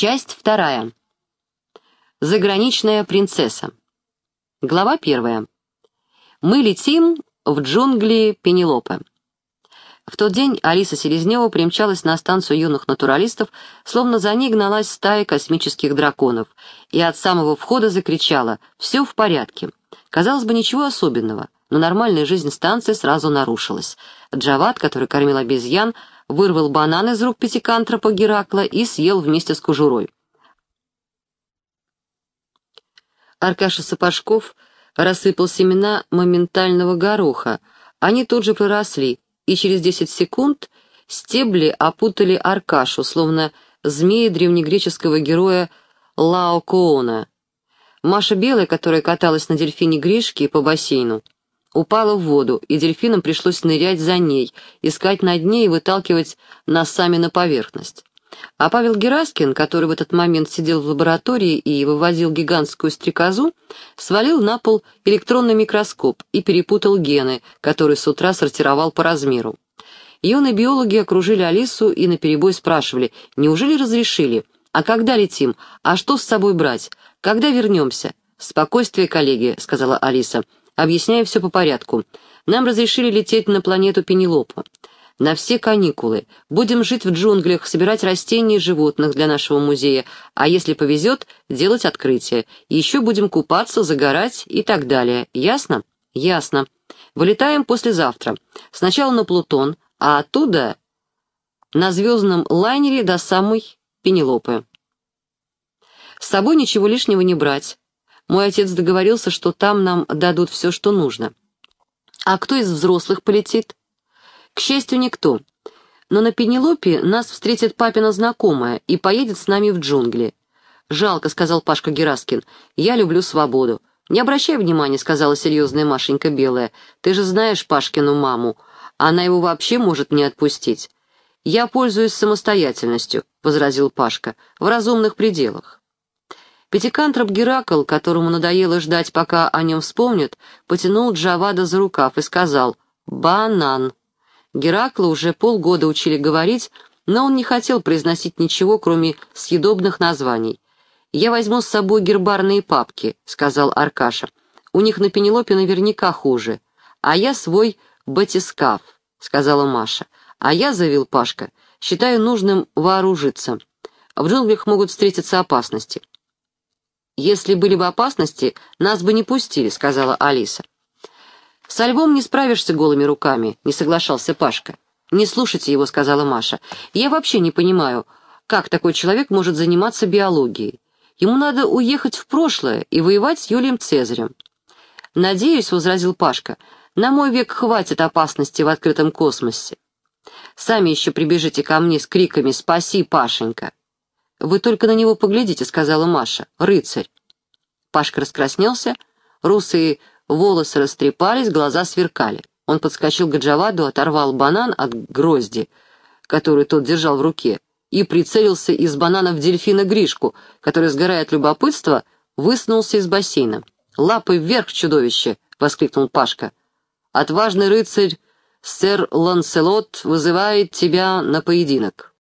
Часть вторая. Заграничная принцесса. Глава первая. Мы летим в джунгли Пенелопы. В тот день Алиса Селезнева примчалась на станцию юных натуралистов, словно за ней гналась стая космических драконов, и от самого входа закричала «Все в порядке». Казалось бы, ничего особенного, но нормальная жизнь станции сразу нарушилась. Джават, который кормил обезьян, вырвал банан из рук пятикантропа Геракла и съел вместе с кожурой. Аркаша Сапожков рассыпал семена моментального гороха. Они тут же проросли, и через десять секунд стебли опутали Аркашу, словно змеи древнегреческого героя Лаокоона. Маша Белая, которая каталась на дельфине Гришки по бассейну, упала в воду, и дельфинам пришлось нырять за ней, искать на дне и выталкивать носами на поверхность. А Павел Гераскин, который в этот момент сидел в лаборатории и вывозил гигантскую стрекозу, свалил на пол электронный микроскоп и перепутал гены, которые с утра сортировал по размеру. Юные биологи окружили Алису и наперебой спрашивали, неужели разрешили? А когда летим? А что с собой брать? Когда вернемся? «Спокойствие, коллеги», — сказала Алиса. Объясняю все по порядку. Нам разрешили лететь на планету Пенелопа. На все каникулы. Будем жить в джунглях, собирать растения и животных для нашего музея, а если повезет, делать открытие. Еще будем купаться, загорать и так далее. Ясно? Ясно. Вылетаем послезавтра. Сначала на Плутон, а оттуда на звездном лайнере до самой Пенелопы. С собой ничего лишнего не брать. Мой отец договорился, что там нам дадут все, что нужно. А кто из взрослых полетит? К счастью, никто. Но на Пенелопе нас встретит папина знакомая и поедет с нами в джунгли. «Жалко», — сказал Пашка Гераскин, — «я люблю свободу». «Не обращай внимания», — сказала серьезная Машенька Белая. «Ты же знаешь Пашкину маму. Она его вообще может не отпустить». «Я пользуюсь самостоятельностью», — возразил Пашка, — «в разумных пределах». Пятикантроп Геракл, которому надоело ждать, пока о нем вспомнят, потянул Джавада за рукав и сказал «Банан». Геракла уже полгода учили говорить, но он не хотел произносить ничего, кроме съедобных названий. «Я возьму с собой гербарные папки», — сказал Аркаша. «У них на Пенелопе наверняка хуже. А я свой батискаф», — сказала Маша. «А я, — завел Пашка, — считаю нужным вооружиться. В джунглях могут встретиться опасности». «Если были бы опасности, нас бы не пустили», — сказала Алиса. «Со львом не справишься голыми руками», — не соглашался Пашка. «Не слушайте его», — сказала Маша. «Я вообще не понимаю, как такой человек может заниматься биологией. Ему надо уехать в прошлое и воевать с Юлием Цезарем». «Надеюсь», — возразил Пашка, — «на мой век хватит опасности в открытом космосе. Сами еще прибежите ко мне с криками «Спаси, Пашенька!» «Вы только на него поглядите», — сказала Маша. «Рыцарь». Пашка раскраснелся, русые волосы растрепались, глаза сверкали. Он подскочил к Джаваду, оторвал банан от грозди, который тот держал в руке, и прицелился из банана в дельфина Гришку, который, сгорая от любопытства, высунулся из бассейна. «Лапы вверх, чудовище!» — воскликнул Пашка. «Отважный рыцарь, сэр Ланселот, вызывает тебя на поединок».